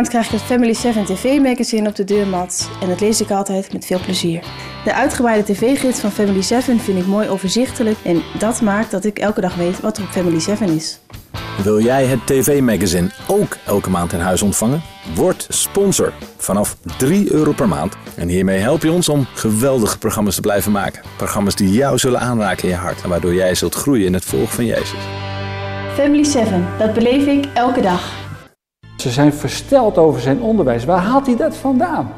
maand krijg ik het Family 7 TV magazine op de deurmat en dat lees ik altijd met veel plezier. De uitgebreide tv-gids van Family 7 vind ik mooi overzichtelijk en dat maakt dat ik elke dag weet wat er op Family 7 is. Wil jij het tv-magazine ook elke maand in huis ontvangen? Word sponsor vanaf 3 euro per maand. En hiermee help je ons om geweldige programma's te blijven maken. Programma's die jou zullen aanraken in je hart en waardoor jij zult groeien in het volgen van Jezus. Family 7, dat beleef ik elke dag. Ze zijn versteld over zijn onderwijs. Waar haalt hij dat vandaan?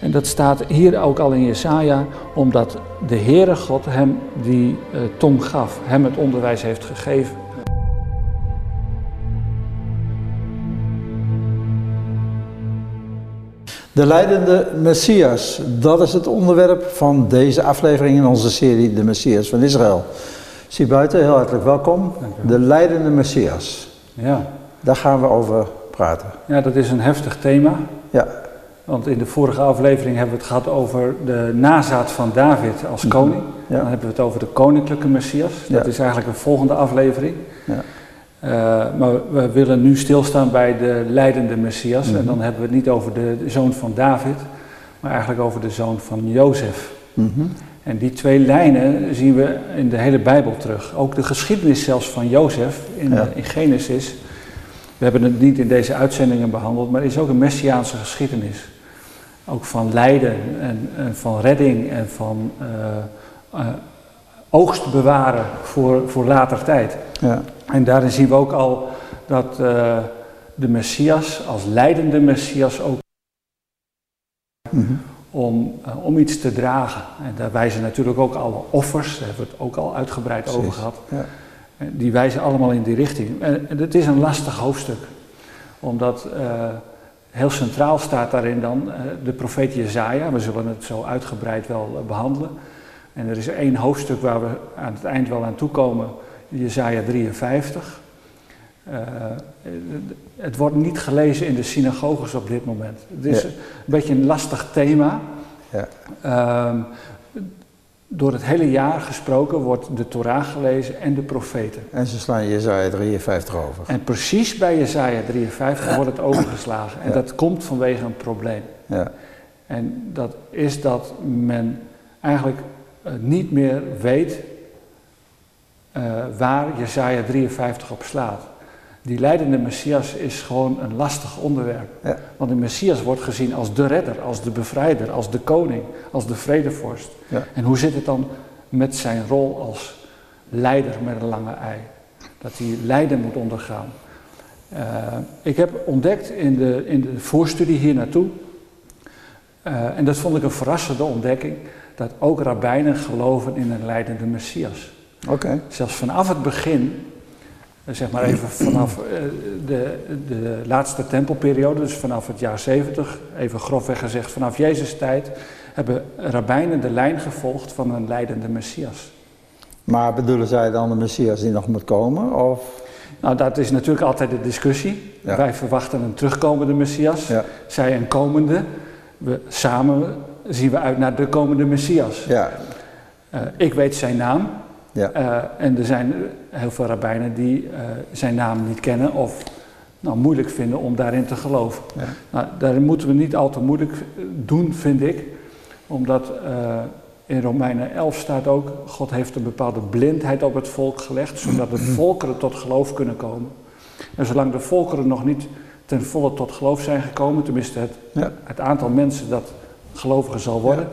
En dat staat hier ook al in Jesaja, omdat de Heere God hem die uh, tong gaf, hem het onderwijs heeft gegeven. De leidende Messias, dat is het onderwerp van deze aflevering in onze serie De Messias van Israël. Zie buiten, heel hartelijk welkom. De leidende Messias. Ja. Daar gaan we over praten. Ja, dat is een heftig thema. Ja. Want in de vorige aflevering hebben we het gehad over de nazaat van David als koning. Ja. Dan hebben we het over de koninklijke Messias. Dat Ja. is eigenlijk een volgende aflevering. Ja. Eh, maar we willen nu stilstaan bij de leidende Messias. En dan hebben we het niet over de zoon van David, maar eigenlijk over de zoon van Jozef. Mhm. En die twee lijnen zien we in de hele Bijbel terug. Ook de geschiedenis zelfs van Jozef in, Ja. in Genesis. We hebben het niet in deze uitzendingen behandeld, maar er is ook een messiaanse geschiedenis. Ook van lijden en, en van redding en van eh, eh, oogst bewaren voor, voor later tijd. Ja. En daarin zien we ook al dat eh, de Messias als leidende Messias ook Mhm. om, om iets te dragen. En daar wijzen natuurlijk ook alle offers, daar hebben we het ook al uitgebreid over gehad. Ja. Die wijzen allemaal in die richting. En het is een lastig hoofdstuk, omdat eh, heel centraal staat daarin dan eh, de profeet Jezaja. We zullen het zo uitgebreid wel eh, behandelen. En er is één hoofdstuk waar we aan het eind wel aan toekomen, Jezaja 53. Eh, het wordt niet gelezen in de synagoges op dit moment. Het is Ja. een beetje een lastig thema. Ja. Ehm, door het hele jaar gesproken wordt de Torah gelezen en de profeten. En ze slaan Jezaja 53 over. En precies bij Jesaja 53 wordt het overgeslagen. En Ja. dat komt vanwege een probleem. Ja. En dat is dat men eigenlijk eh, niet meer weet eh, waar Jesaja 53 op slaat. Die leidende Messias is gewoon een lastig onderwerp. Ja. Want de Messias wordt gezien als de redder, als de bevrijder, als de koning, als de vredevorst. Ja. En hoe zit het dan met zijn rol als leider met een lange ei? Dat hij lijden moet ondergaan. Eh, ik heb ontdekt in de, in de voorstudie hier naartoe, eh, en dat vond ik een verrassende ontdekking, dat ook rabbijnen geloven in een leidende Messias. Oké. Zelfs vanaf het begin, zeg maar even vanaf eh, de, de laatste tempelperiode, dus vanaf het jaar 70, even grofweg gezegd vanaf Jezus' tijd, hebben rabbijnen de lijn gevolgd van een leidende Messias. Maar bedoelen zij dan de Messias die nog moet komen? Of? Nou, dat is natuurlijk altijd de discussie. Ja. Wij verwachten een terugkomende Messias, Ja. zij een komende. We, samen zien we uit naar de komende Messias. Ja. Eh, ik weet zijn naam, Ja. Eh, en er zijn heel veel rabbijnen die eh, zijn naam niet kennen of nou, moeilijk vinden om daarin te geloven. Ja. Nou, daar moeten we niet al te moeilijk doen, vind ik. Omdat eh, in Romeinen 11 staat ook, God heeft een bepaalde blindheid op het volk gelegd, zodat de volkeren tot geloof kunnen komen. En zolang de volkeren nog niet ten volle tot geloof zijn gekomen, tenminste het, Ja. het aantal mensen dat gelovigen zal worden,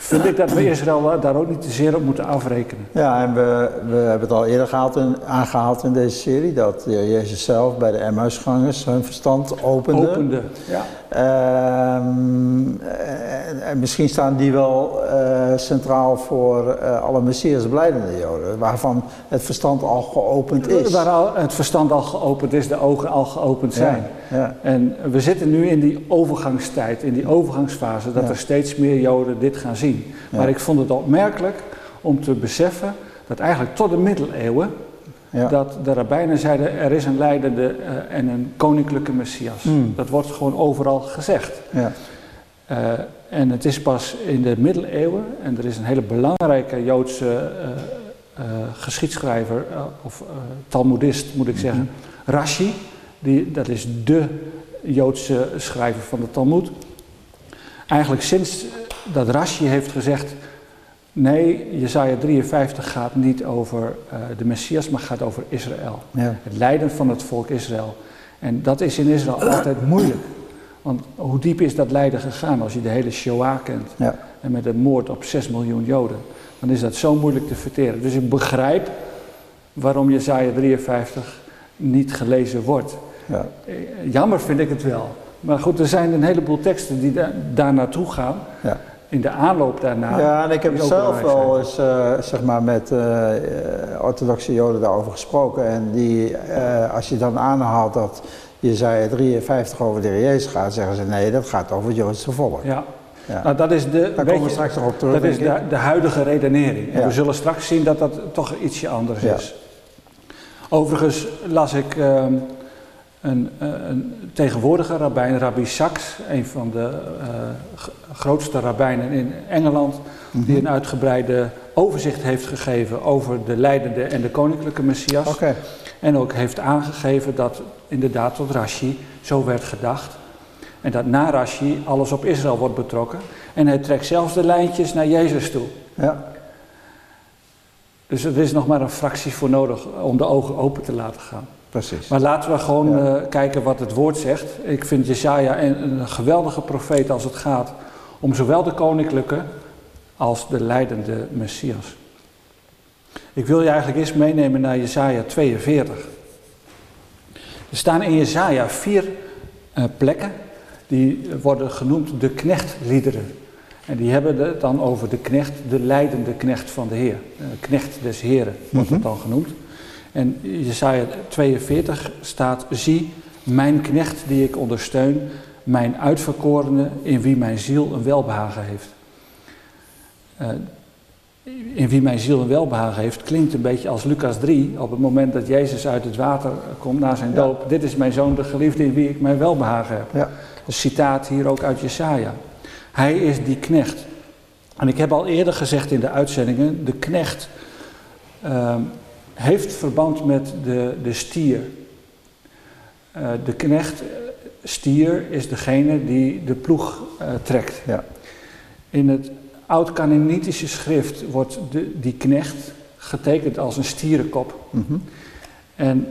vind ik dat we Israël daar ook niet te zeer op moeten afrekenen. Ja, en we, we hebben het al eerder gehaald in, aangehaald in deze serie, dat Jezus zelf bij de Emmausgangers hun verstand opende. Opende. Ja. Ehm, en, en misschien staan die wel eh, centraal voor eh, alle Messias blijdende Joden, waarvan het verstand al geopend is. Waar al het verstand al geopend is, de ogen al geopend zijn. Ja, ja. En we zitten nu in die overgangstijd, in die overgangsfase, dat Ja. er steeds meer Joden dit gaan zien. Ja. Maar ik vond het opmerkelijk om te beseffen dat eigenlijk tot de middeleeuwen, Ja. dat de rabbijnen zeiden er is een leidende eh, en een koninklijke Messias. Hmm. Dat wordt gewoon overal gezegd. Ja. Eh, en het is pas in de middeleeuwen, en er is een hele belangrijke Joodse eh, geschiedschrijver, of Talmudist moet ik zeggen, Rashi, die, dat is de Joodse schrijver van de Talmud. Eigenlijk sinds dat Rashi heeft gezegd, nee, Jesaja 53 gaat niet over eh, de Messias, maar gaat over Israël. Ja. Het lijden van het volk Israël. En dat is in Israël altijd moeilijk. Want hoe diep is dat lijden gegaan als je de hele Shoah kent? Ja. En met een moord op 6 miljoen Joden. Dan is dat zo moeilijk te verteren. Dus ik begrijp waarom Jesaja 53 niet gelezen wordt. Ja. Jammer vind ik het wel. Maar goed, er zijn een heleboel teksten die da- daar naartoe gaan. Ja. In de aanloop daarna. Ja, en ik heb zelf wel eens eh, zeg maar met eh, eh, orthodoxe joden daarover gesproken. En die, als je dan aanhaalt dat Jezaja 53 over de Jezus gaat, zeggen ze nee, dat gaat over het Joodse volk. Ja. Ja. Nou, dat is de, Daar komen we je, straks nog op terug. dat is de, de huidige redenering. En Ja. we zullen straks zien dat dat toch ietsje anders Ja. is. Overigens las ik ehm, een, eh, een tegenwoordige rabbijn, Rabbi Sachs, een van de eh, grootste rabbijnen in Engeland, die een uitgebreide overzicht heeft gegeven over de leidende en de koninklijke Messias. En ook heeft aangegeven dat inderdaad tot Rashi zo werd gedacht. En dat na Rashi alles op Israël wordt betrokken. En hij trekt zelfs de lijntjes naar Jezus toe. ja. Dus er is nog maar een fractie voor nodig om de ogen open te laten gaan. Precies. Maar laten we gewoon Ja. eh, kijken wat het woord zegt. Ik vind Jesaja een, een geweldige profeet als het gaat om zowel de koninklijke als de leidende Messias. Ik wil je eigenlijk eerst meenemen naar Jesaja 42. Er staan in Jesaja vier eh, plekken die worden genoemd de knechtliederen. En die hebben het dan over de knecht, de leidende knecht van de Heer. De knecht des Heren wordt het dan genoemd. En Jesaja 42 staat, zie mijn knecht die ik ondersteun, mijn uitverkorene in wie mijn ziel een welbehagen heeft. Uh, in wie mijn ziel een welbehagen heeft, klinkt een beetje als Lucas 3, op het moment dat Jezus uit het water komt na zijn doop. Dit is mijn zoon, de geliefde in wie ik mijn welbehagen heb. Ja. Een citaat hier ook uit Jesaja. Hij is die knecht. En ik heb al eerder gezegd in de uitzendingen, de knecht uh, heeft verband met de, de stier. Uh, de knecht, stier, is degene die de ploeg uh, trekt. Ja. In het oud-Canaanitische schrift wordt de, die knecht getekend als een stierenkop. Mm En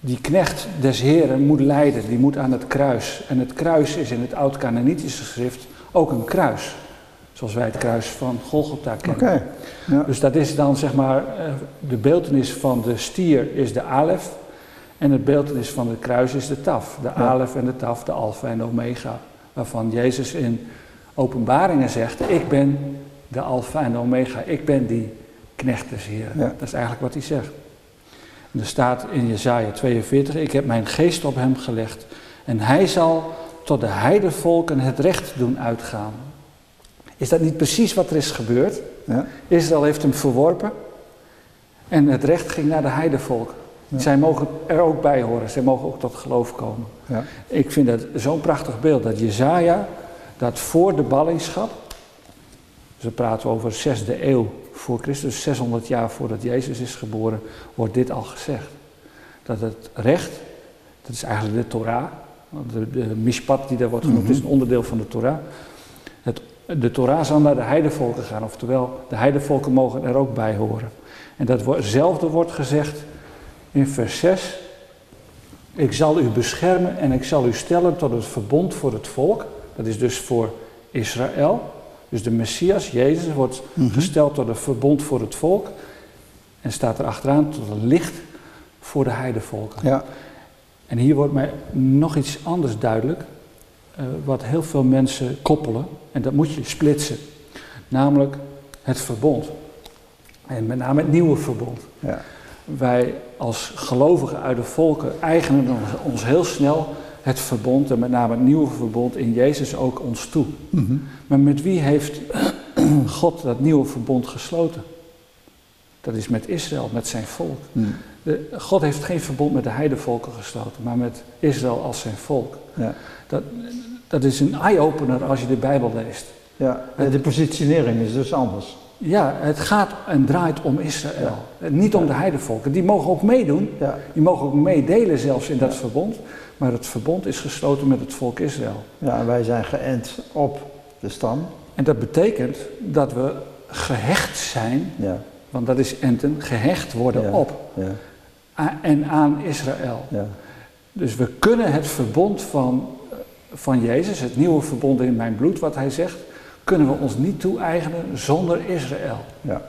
die knecht des Heren moet lijden, die moet aan het kruis. En het kruis is in het oud-Canaanitische schrift ook een kruis. Zoals wij het kruis van Golgotha kennen. Okay. Ja. Dus dat is dan zeg maar, eh, de beeldenis van de stier is de alef. En het beeldenis van het kruis is de taf. De ja. alef en de taf, de alfa en de omega. Waarvan Jezus in openbaringen zegt, ik ben de alfa en de omega, ik ben die knecht des Heren. Ja. Dat is eigenlijk wat hij zegt. En er staat in Jezaja 42, ik heb mijn geest op hem gelegd en hij zal tot de heidevolken het recht doen uitgaan. Is dat niet precies wat er is gebeurd? Ja. Israël heeft hem verworpen en het recht ging naar de heidevolken. Zij mogen er ook bij horen, zij mogen ook tot geloof komen. Ja. Ik vind dat zo'n prachtig beeld dat Jezaja dat voor de ballingschap, dus we praten over 6e eeuw voor Christus, 600 jaar voordat Jezus is geboren, wordt dit al gezegd. Dat het recht, dat is eigenlijk de Torah, de, de mishpat die daar wordt genoemd, is een mhm. onderdeel van de Torah. Het, de Torah zal naar de heidevolken gaan, oftewel de heidevolken mogen er ook bij horen. En datzelfde wordt gezegd in vers 6. Ik zal u beschermen en ik zal u stellen tot het verbond voor het volk dat is dus voor Israël. Dus de Messias, Jezus, wordt mhm. gesteld tot een verbond voor het volk. En staat er achteraan tot een licht voor de heidevolken. Ja. En hier wordt mij nog iets anders duidelijk. Uh, wat heel veel mensen koppelen. En dat moet je splitsen. Namelijk het verbond. En met name het nieuwe verbond. Ja. Wij als gelovigen uit de volken eigenen ons heel snel het verbond, en met name het nieuwe verbond in Jezus ook ons toe. Mhm. Maar met wie heeft God dat nieuwe verbond gesloten? Dat is met Israël, met zijn volk. Mhm. De, God heeft geen verbond met de heidevolken gesloten, maar met Israël als zijn volk. Ja. Dat, dat is een eye-opener als je de Bijbel leest. Ja, de positionering is dus anders. Ja, het gaat en draait om Israël. Niet om de heidevolken. Die mogen ook meedoen. Ja. Die mogen ook meedelen zelfs in dat verbond. Maar het verbond is gesloten met het volk Israël. Ja, en wij zijn geënt op de stam. En dat betekent dat we gehecht zijn, ja. want dat is enten, gehecht worden op ja. En aan Israël. Ja. Dus we kunnen het verbond van, van Jezus, het nieuwe verbond in mijn bloed, wat hij zegt, kunnen we ons niet toe-eigenen zonder Israël. Ja.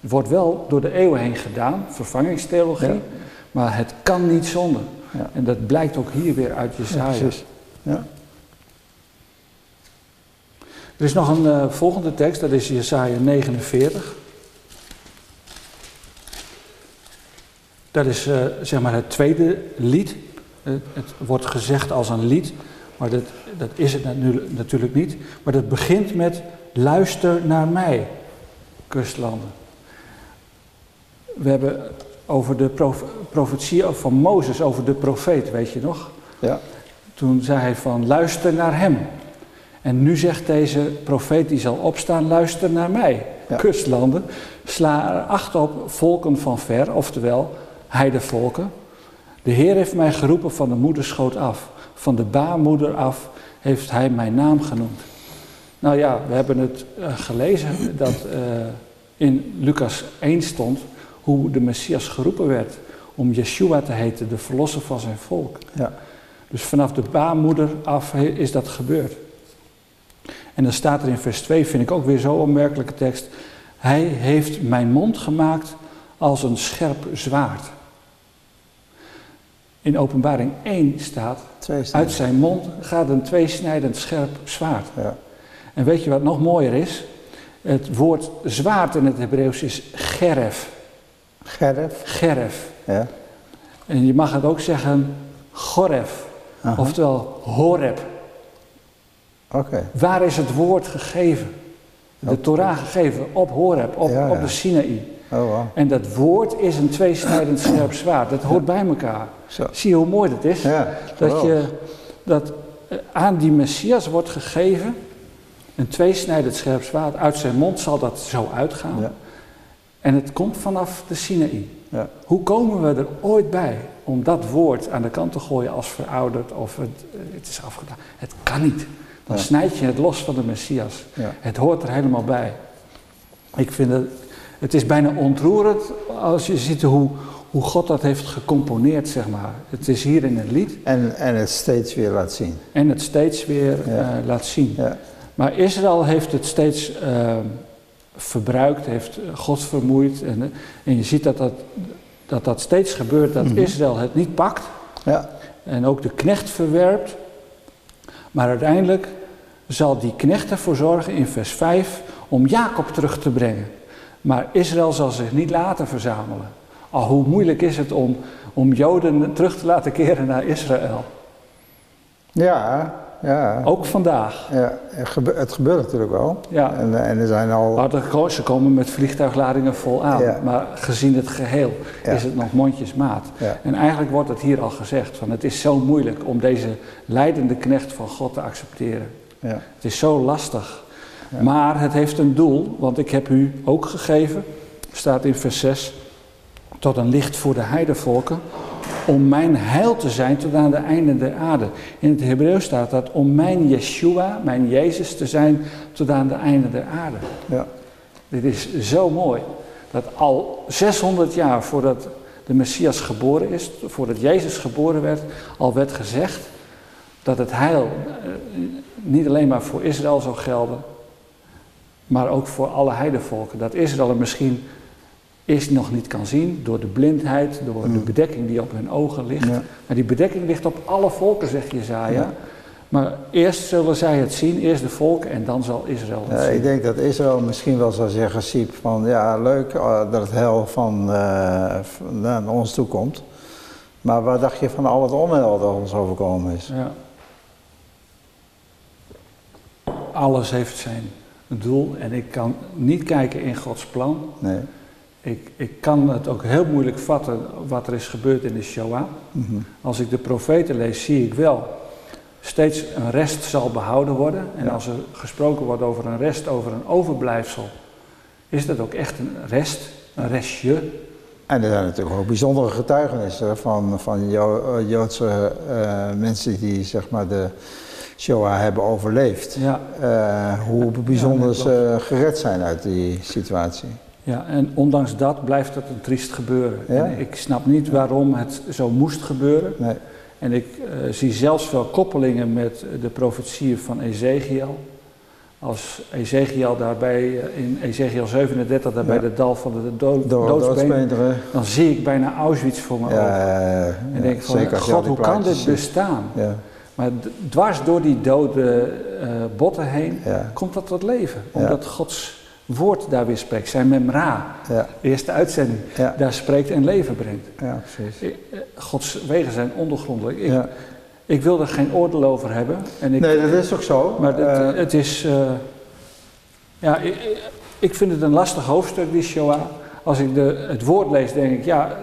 Het wordt wel door de eeuwen heen gedaan, vervangingstheologie, maar het kan niet zonder. Ja. En dat blijkt ook hier weer uit Jesaja. Ja, ja. Er is nog een uh, volgende tekst, dat is Jesaja 49. Dat is uh, zeg maar het tweede lied. Het, het, wordt gezegd als een lied, maar dat, dat is het natuurlijk niet. Maar dat begint met luister naar mij, kustlanden. We hebben over de prof, profetie van Mozes, over de profeet, weet je nog? Ja. Toen zei hij van luister naar hem. En nu zegt deze profeet die zal opstaan, luister naar mij. Kustlanden, sla er acht op volken van ver, oftewel heidevolken. De Heer heeft mij geroepen van de moederschoot af. Van de baarmoeder af heeft hij mijn naam genoemd. Nou ja, we hebben het uh, gelezen dat uh, in Lucas 1 stond hoe de Messias geroepen werd om Yeshua te heten, de verlosser van zijn volk. Ja. Dus vanaf de baarmoeder af is dat gebeurd. En dan staat er in vers 2, vind ik ook weer zo'n opmerkelijke tekst. Hij heeft mijn mond gemaakt als een scherp zwaard. In openbaring 1 staat, uit zijn mond gaat een tweesnijdend scherp zwaard. Ja. En weet je wat nog mooier is? Het woord zwaard in het Hebreeuws is geref. Geref? Geref. Ja. En je mag het ook zeggen goref. Aha. Oftewel horeb. Oké. Waar is het woord gegeven? De Torah gegeven op Horeb, op, Ja, op de Sinaï. Oh, wow. En dat woord is een tweesnijdend scherp zwaard. Dat hoort bij elkaar. Zo. Zie je hoe mooi dat is? Ja, dat je, dat eh, aan die Messias wordt gegeven, een tweesnijdend scherp zwaard. Uit zijn mond zal dat zo uitgaan. Ja. En het komt vanaf de Sinaï. Ja. Hoe komen we er ooit bij om dat woord aan de kant te gooien als verouderd of het, eh, het is afgedaan? Het kan niet. Dan Ja. snijd je het los van de Messias. Het hoort er helemaal bij. Ik vind het, het is bijna ontroerend als je ziet hoe, hoe God dat heeft gecomponeerd, zeg maar. Het is hier in een lied En, en het steeds weer laat zien. en het steeds weer Ja. eh, laat zien. Ja. Maar Israël heeft het steeds eh, verbruikt, heeft God vermoeid. En, en je ziet dat dat, dat, dat steeds gebeurt, dat Mhm. Israël het niet pakt Ja. en ook de knecht verwerpt. Maar uiteindelijk zal die knecht ervoor zorgen in vers 5 om Jacob terug te brengen. Maar Israël zal zich niet laten verzamelen. Al hoe moeilijk is het om, om Joden terug te laten keren naar Israël. Ja, ja. Ook vandaag. ja. Het gebe- Het gebeurt natuurlijk wel. Ja. En, en er zijn al. Maar ze komen met vliegtuigladingen vol aan. Ja. Maar gezien het geheel Ja. is het nog mondjesmaat. Ja. En eigenlijk wordt het hier al gezegd: van het is zo moeilijk om deze leidende knecht van God te accepteren. Ja. Het is zo lastig. Ja. Maar het heeft een doel, want ik heb u ook gegeven, staat in vers 6, tot een licht voor de heidevolken, om mijn heil te zijn tot aan de einde der aarde. In het Hebreeuws staat dat om mijn Yeshua, mijn Jezus te zijn tot aan de einde der aarde. Ja. Dit is zo mooi. Dat al 600 jaar voordat de Messias geboren is, voordat Jezus geboren werd, al werd gezegd dat het heil eh, niet alleen maar voor Israël zou gelden, maar ook voor alle heidevolken. Dat Israël er misschien eerst nog niet kan zien door de blindheid, door de Mm. bedekking die op hun ogen ligt. Ja. Maar die bedekking ligt op alle volken, zegt Jezaja. Ja. Maar eerst zullen zij het zien, eerst de volken en dan zal Israël het Ja, zien. ik denk dat Israël misschien wel zou zeggen, Siep, van ja, leuk eh, dat het hel van, eh, van- naar ons toe komt. Maar wat dacht je van al het onheil dat ons overkomen is? Ja. Alles heeft zijn doel en ik kan niet kijken in Gods plan. Nee. Ik, ik kan het ook heel moeilijk vatten wat er is gebeurd in de Shoah. Mhm. Als ik de profeten lees, zie ik wel steeds een rest zal behouden worden. En Ja. als er gesproken wordt over een rest, over een overblijfsel, is dat ook echt een rest, een restje. En er zijn natuurlijk ook bijzondere getuigenissen van, van eh, Joodse eh, mensen die zeg maar de Shoah hebben overleefd. Ja, Eh, hoe bijzonder ze gered zijn uit die situatie. ja, en ondanks dat blijft het een triest gebeuren. Ja. En ik snap niet waarom het zo moest gebeuren. Nee. En ik eh, zie zelfs wel koppelingen met de profetieën van Ezekiel. Als Ezekiel daarbij, eh, in Ezekiel 37, daarbij Ja. de dal van de dood, doodsbeen, dan zie ik bijna Auschwitz voor me ogen. Ja, En ja, ik denk van, God, hoe kan dit bestaan? Ja, Maar dwars door die dode eh, botten heen ja, komt dat tot leven. Ja. Omdat Gods woord daar weer spreekt. Zijn memra, ja, de eerste uitzending, daar spreekt en leven brengt. ja, precies. Eh, Gods wegen zijn ondergrondelijk. Ik, ik wil er geen oordeel over hebben. En ik, Nee, dat is ook zo. maar het, Eh, het is. ja, ik, ik- vind het een lastig hoofdstuk, die Shoah. Als ik de, het woord lees, denk ik, ja.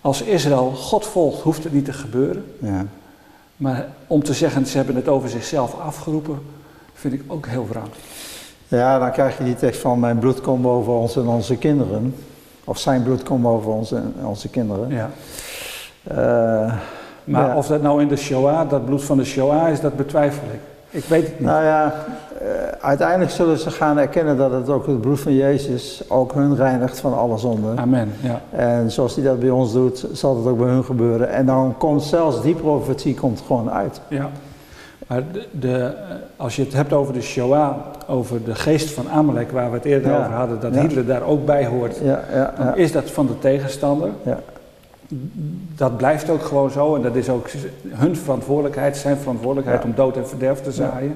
als Israël God volgt, hoeft het niet te gebeuren. ja. Maar om te zeggen, ze hebben het over zichzelf afgeroepen, vind ik ook heel wrang. ja, dan krijg je die tekst van mijn bloed komt over ons en onze kinderen. Of zijn bloed komt over ons en onze kinderen. Ja. Eh, Maar Ja. of dat nou in de Shoah, dat bloed van de Shoah is, dat betwijfel ik. Ik weet het niet. nou ja, eh, uiteindelijk zullen ze gaan erkennen dat het ook het bloed van Jezus ook hun reinigt van alle zonden. Amen. Ja. En zoals hij dat bij ons doet, zal het ook bij hun gebeuren. En dan komt zelfs die profetie komt gewoon uit. Ja, maar de, de, eh, als je het hebt over de Shoah, over de geest van Amalek, waar we het eerder Ja. over hadden, dat Ja. Hitler daar ook bij hoort, Ja, ja, dan ja. is dat van de tegenstander. Ja. Dat blijft ook gewoon zo en dat is ook hun verantwoordelijkheid, zijn verantwoordelijkheid Ja. om dood en verderf te zaaien.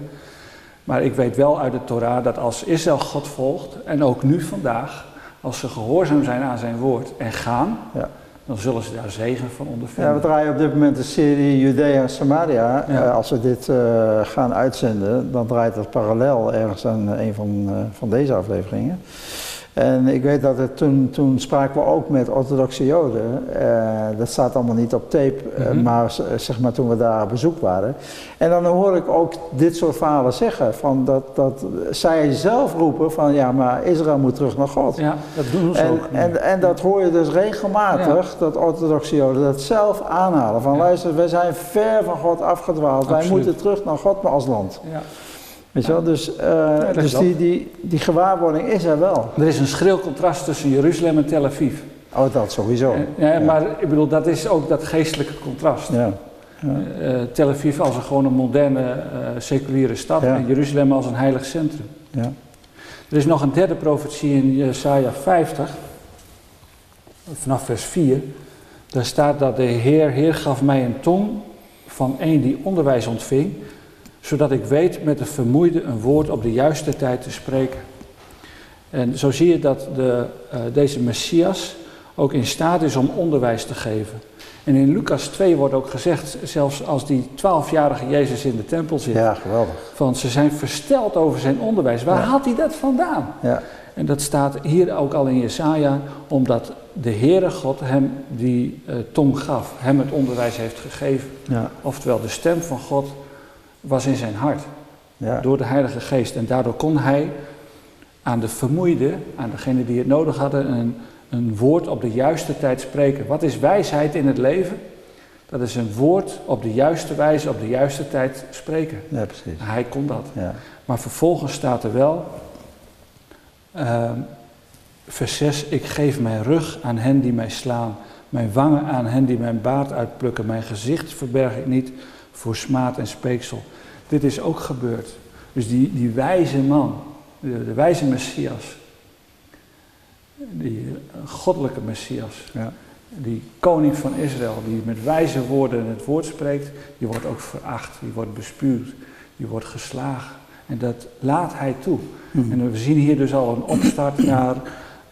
Maar ik weet wel uit de Torah dat als Israël God volgt, en ook nu vandaag, als ze gehoorzaam zijn aan zijn woord en gaan, Ja. dan zullen ze daar zegen van ondervinden. Ja, we draaien op dit moment de serie Judea en Samaria. Ja. Eh, als we dit eh, gaan uitzenden, dan draait dat parallel ergens aan eh, een van, van deze afleveringen. En ik weet dat het toen, toen spraken we ook met orthodoxe joden. Eh, dat staat allemaal niet op tape, eh, Mhm. maar z- zeg maar toen we daar op bezoek waren. En dan hoor ik ook dit soort verhalen zeggen. Van dat, dat zij zelf roepen van ja, maar Israël moet terug naar God. Ja, dat doen ze En, ook. en, en dat hoor je dus regelmatig, dat orthodoxe joden dat zelf aanhalen. Van Ja. luister, wij zijn ver van God afgedwaald. Wij moeten terug naar God maar als land. ja. Weet je wel? Dus, eh, dus die, die, die gewaarwording is er wel. Er is een schril contrast tussen Jeruzalem en Tel Aviv. Oh, dat sowieso. Eh, Ja, Maar ik bedoel, dat is ook dat geestelijke contrast. Ja. Eh, Tel Aviv als een gewoon een moderne, eh, seculiere stad en Jeruzalem als een heilig centrum. Ja. Er is nog een derde profetie in Jesaja 50, vanaf vers 4. Daar staat dat de Heer, Heer gaf mij een tong van een die onderwijs ontving, zodat ik weet met de vermoeide een woord op de juiste tijd te spreken. En zo zie je dat de, eh, deze Messias ook in staat is om onderwijs te geven. En in Lucas 2 wordt ook gezegd, zelfs als die twaalfjarige Jezus in de tempel zit, ja, geweldig. van ze zijn versteld over zijn onderwijs. Waar Ja. haalt hij dat vandaan? Ja. En dat staat hier ook al in Jesaja, omdat de Heere God hem die eh, tong gaf, hem het onderwijs heeft gegeven. Ja. Oftewel, de stem van God was in zijn hart, Ja. door de Heilige Geest. En daardoor kon hij aan de vermoeide, aan degene die het nodig hadden, een, een woord op de juiste tijd spreken. Wat is wijsheid in het leven? Dat is een woord op de juiste wijze, op de juiste tijd spreken. ja, precies. Hij kon dat. Ja. Maar vervolgens staat er wel, ehm, vers 6, ik geef mijn rug aan hen die mij slaan, mijn wangen aan hen die mijn baard uitplukken, mijn gezicht verberg ik niet voor smaad en speeksel. Dit is ook gebeurd. Dus die, die wijze man, de, de wijze Messias, die goddelijke Messias, Ja. die koning van Israël, die met wijze woorden het woord spreekt, die wordt ook veracht, die wordt bespuurd, die wordt geslagen. En dat laat hij toe. Mhm. En we zien hier dus al een opstart naar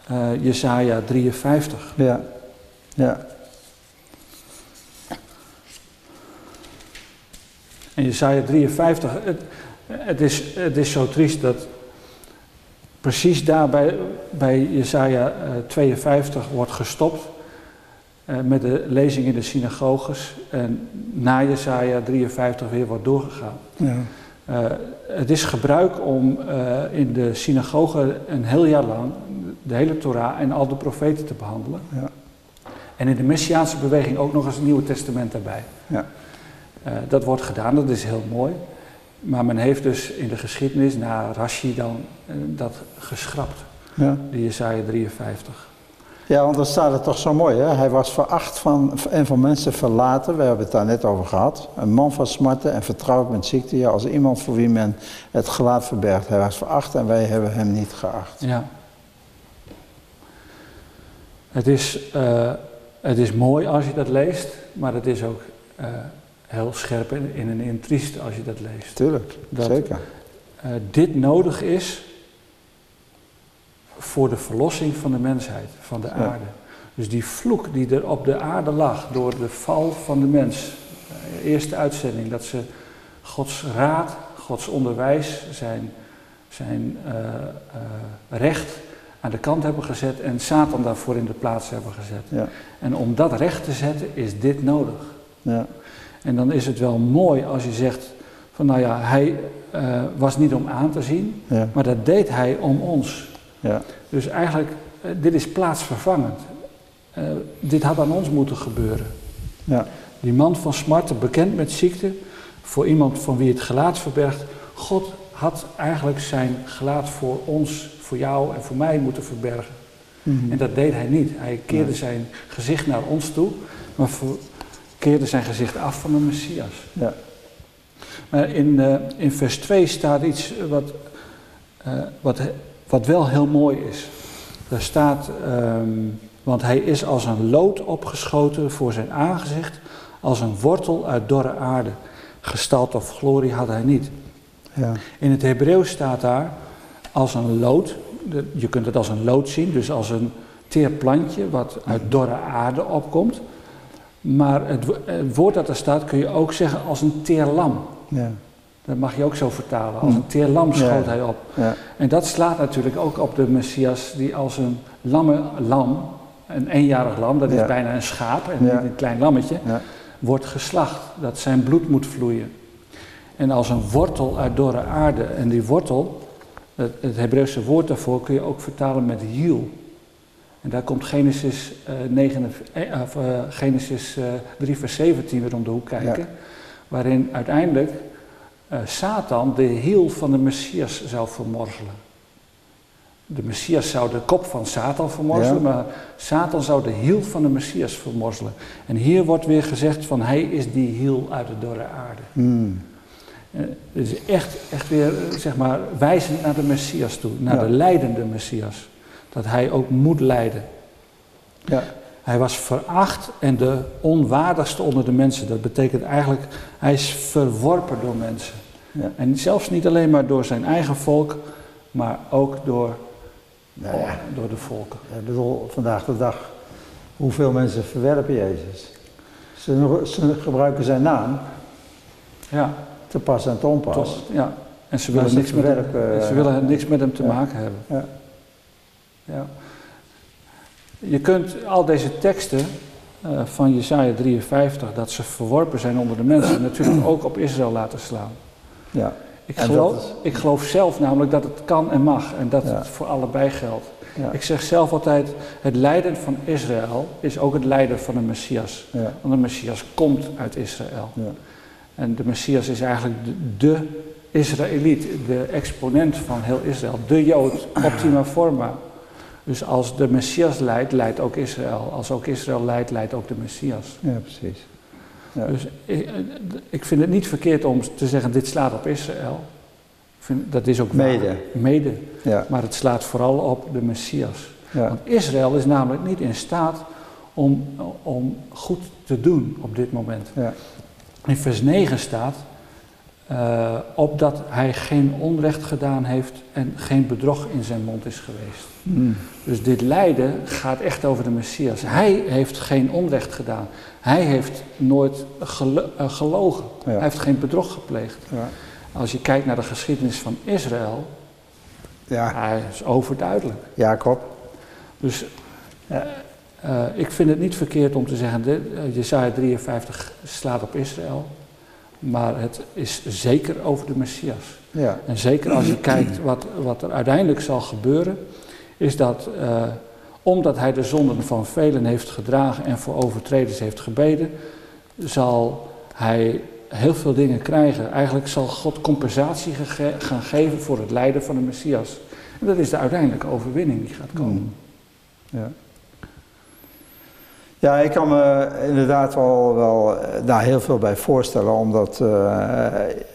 eh Jesaja 53. Ja. Ja. En Jesaja 53, het, het, is, het is zo triest dat precies daar bij, bij Jesaja eh, 52 wordt gestopt eh, met de lezing in de synagoges en na Jesaja 53 weer wordt doorgegaan. Ja. Eh, het is gebruik om eh, in de synagoge een heel jaar lang de hele Torah en al de profeten te behandelen. Ja. En in de Messiaanse beweging ook nog eens het Nieuwe Testament daarbij. Ja. Eh, dat wordt gedaan, dat is heel mooi. Maar men heeft dus in de geschiedenis, na Rashi dan, eh, dat geschrapt, Ja. die Jesaja 53. Ja, want dan staat het toch zo mooi, hè? Hij was veracht van, en van mensen verlaten, we hebben het daar net over gehad. Een man van smarten en vertrouwd met ziekte, ja, als iemand voor wie men het gelaat verbergt. Hij was veracht en wij hebben hem niet geacht. Ja. Het is, eh, het is mooi als je dat leest, maar het is ook heel scherp in, in en in triest als je dat leest. Tuurlijk, Dat- zeker. Eh, dit nodig is voor de verlossing van de mensheid, van de aarde. Dus die vloek die er op de aarde lag door de val van de mens, eh, eerste uitzending, dat ze Gods raad, Gods onderwijs, zijn, zijn eh, recht aan de kant hebben gezet en Satan daarvoor in de plaats hebben gezet. Ja, En om dat recht te zetten is dit nodig. ja, En dan is het wel mooi als je zegt van nou ja, hij eh, was niet om aan te zien, ja, maar dat deed hij om ons. ja, Dus eigenlijk, eh, dit is plaatsvervangend. Eh, dit had aan ons moeten gebeuren. ja, Die man van smarten, bekend met ziekte, voor iemand van wie het gelaat verbergt. God had eigenlijk zijn gelaat voor ons, voor jou en voor mij moeten verbergen. Mhm. En dat deed hij niet. Hij keerde Nee. zijn gezicht naar ons toe, maar ver- keerde zijn gezicht af van de Messias. ja, Maar in, eh, in vers 2 staat iets wat, eh, wat, wat wel heel mooi is. Daar staat, ehm, want hij is als een lood opgeschoten voor zijn aangezicht, als een wortel uit dorre aarde. Gestalte of glorie had hij niet. Ja. In het Hebreeuws staat daar als een lood, je kunt het als een lood zien, dus als een teer plantje wat uit dorre aarde opkomt. Maar het, wo- het woord dat er staat kun je ook zeggen als een teer lam. Ja. Dat mag je ook zo vertalen. Als een teer lam schoot Ja. hij op. Ja. En dat slaat natuurlijk ook op de Messias die als een lamme lam, een eenjarig lam, dat is bijna een schaap en niet een klein lammetje, wordt geslacht. Dat zijn bloed moet vloeien. En als een wortel uit dorre aarde. En die wortel, het, het Hebreeuwse woord daarvoor kun je ook vertalen met hiel. En daar komt Genesis, eh, 9, eh, of, eh, Genesis eh, 3 vers 17 weer om de hoek kijken. Waarin uiteindelijk eh, Satan de hiel van de Messias zou vermorzelen. De Messias zou de kop van Satan vermorzelen, Ja. maar Satan zou de hiel van de Messias vermorzelen. En hier wordt weer gezegd van hij is die hiel uit de dorre aarde. Eh, Het is echt, echt weer, eh, zeg maar, wijzend naar de Messias toe, naar Ja. de leidende Messias. Dat hij ook moet lijden. Ja. Hij was veracht en de onwaardigste onder de mensen. Dat betekent eigenlijk, hij is verworpen door mensen. Ja. En zelfs niet alleen maar door zijn eigen volk, maar ook door, Nou ja. door de volken. Ik bedoel, vandaag de dag, hoeveel mensen verwerpen Jezus? Ze, ze gebruiken zijn naam Ja, te pas en te onpas. ja. En ze willen, ze niks met, hem, ze willen eh, niks met hem te maken hebben. Ja. Je kunt al deze teksten eh, van Jesaja 53, dat ze verworpen zijn onder de mensen, natuurlijk ook op Israël laten slaan. Ja. Ik geloof, is- ik geloof zelf namelijk dat het kan en mag en dat Ja. het voor allebei geldt. Ja. Ik zeg zelf altijd, het lijden van Israël is ook het lijden van de Messias. Ja. Want de Messias komt uit Israël. En de Messias is eigenlijk de, de Israëliet, de exponent van heel Israël, de Jood, optima forma. Dus als de Messias leidt, leidt ook Israël. Als ook Israël leidt, leidt ook de Messias. ja, precies. Ja. Dus ik, ik vind het niet verkeerd om te zeggen, dit slaat op Israël. Ik vind, dat is ook waar. Mede. Mede. Ja. Maar het slaat vooral op de Messias. Ja. Want Israël is namelijk niet in staat om, om goed te doen op dit moment. Ja. In vers 9 staat, eh, opdat hij geen onrecht gedaan heeft en geen bedrog in zijn mond is geweest. Hmm. Dus dit lijden gaat echt over de Messias. Hij heeft geen onrecht gedaan. Hij heeft nooit gelo- eh, gelogen. Ja. Hij heeft geen bedrog gepleegd. Ja. Als je kijkt naar de geschiedenis van Israël, Ja. hij is overduidelijk. Jacob. Dus eh, ik vind het niet verkeerd om te zeggen, dit, Jesaja 53 slaat op Israël. Maar het is zeker over de Messias. Ja. En zeker als je kijkt wat, wat er uiteindelijk zal gebeuren, is dat eh, omdat hij de zonden van velen heeft gedragen en voor overtreders heeft gebeden, zal hij heel veel dingen krijgen. Eigenlijk zal God compensatie gaan geven voor het lijden van de Messias. En dat is de uiteindelijke overwinning die gaat komen. Hmm. Ja. Ja, ik kan me inderdaad wel, wel eh, daar heel veel bij voorstellen, omdat eh,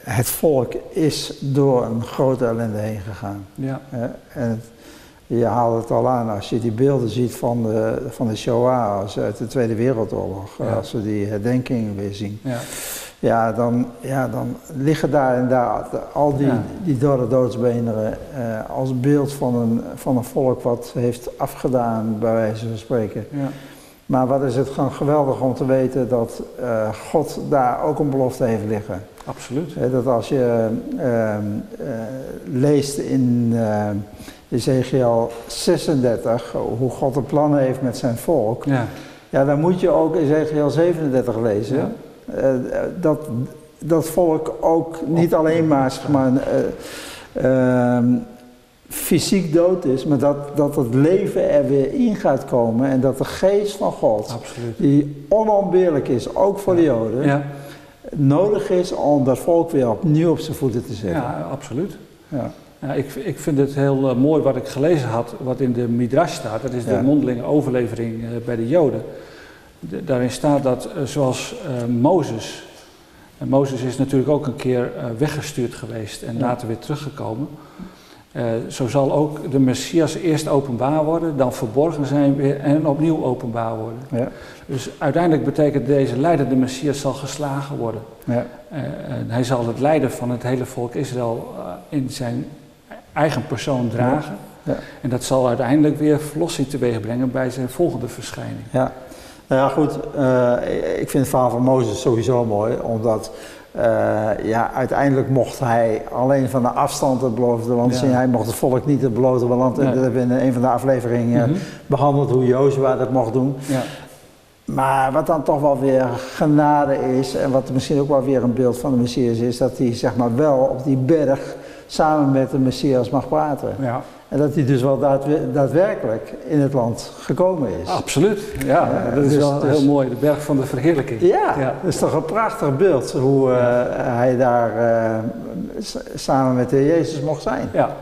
het volk is door een grote ellende heen gegaan. Ja, en het- je haalt het al aan als je die beelden ziet van de, van de Shoah als uit de Tweede Wereldoorlog, Ja. als we die herdenkingen weer zien. ja, Ja, dan, ja, dan liggen daar en daar al die, Ja. die dorre doodsbeenderen eh, als beeld van een, van een volk wat heeft afgedaan, bij wijze van spreken. ja, Maar wat is het gewoon geweldig om te weten dat eh, God daar ook een belofte heeft liggen. absoluut. Dat als je ehm, eh, leest in eh, Ezekiel 36 hoe God een plan heeft met zijn volk, Ja, ja, dan moet je ook Ezekiel 37 lezen. Ja. Dat dat volk ook niet alleen maar, zeg maar eh, ehm, fysiek dood is, maar dat, dat het leven er weer in gaat komen en dat de geest van God, absoluut. die onontbeerlijk is, ook voor de Joden, Ja, nodig is om dat volk weer opnieuw op zijn voeten te zetten. ja absoluut. Ja. Ja, ik, ik vind het heel eh, mooi wat ik gelezen had, wat in de Midrash staat. Dat is de Ja. mondelinge overlevering eh, bij de Joden. De- daarin staat dat eh, zoals Mozes. En Mozes is natuurlijk ook een keer weggestuurd geweest en later weer teruggekomen. Uh, zo zal ook de Messias eerst openbaar worden, dan verborgen zijn weer en opnieuw openbaar worden. Ja. Dus uiteindelijk betekent deze leider, de Messias zal geslagen worden. Ja. Uh, hij zal het lijden van het hele volk Israël in zijn eigen persoon dragen. Ja. En dat zal uiteindelijk weer verlossing teweeg brengen bij zijn volgende verschijning. Ja, nou ja goed, ik vind het verhaal van Mozes sowieso mooi, omdat uh, ja, uiteindelijk mocht hij alleen van de afstand het beloofde land zien. Hij mocht het volk niet het beloofde land. Nee. Dat hebben we in een van de afleveringen mm behandeld hoe Jozua dat mocht doen. Ja. Maar wat dan toch wel weer genade is, en wat misschien ook wel weer een beeld van de Messias is, dat hij zeg maar wel op die berg samen met de Messias mag praten. Ja. En dat hij dus wel daadwerkelijk in het land gekomen is. Absoluut, ja. dat is dus, wel dus, heel mooi, de berg van de verheerlijking. Ja, ja. dat is toch een prachtig beeld hoe uh, hij daar uh, samen met de Jezus mocht zijn. Ja,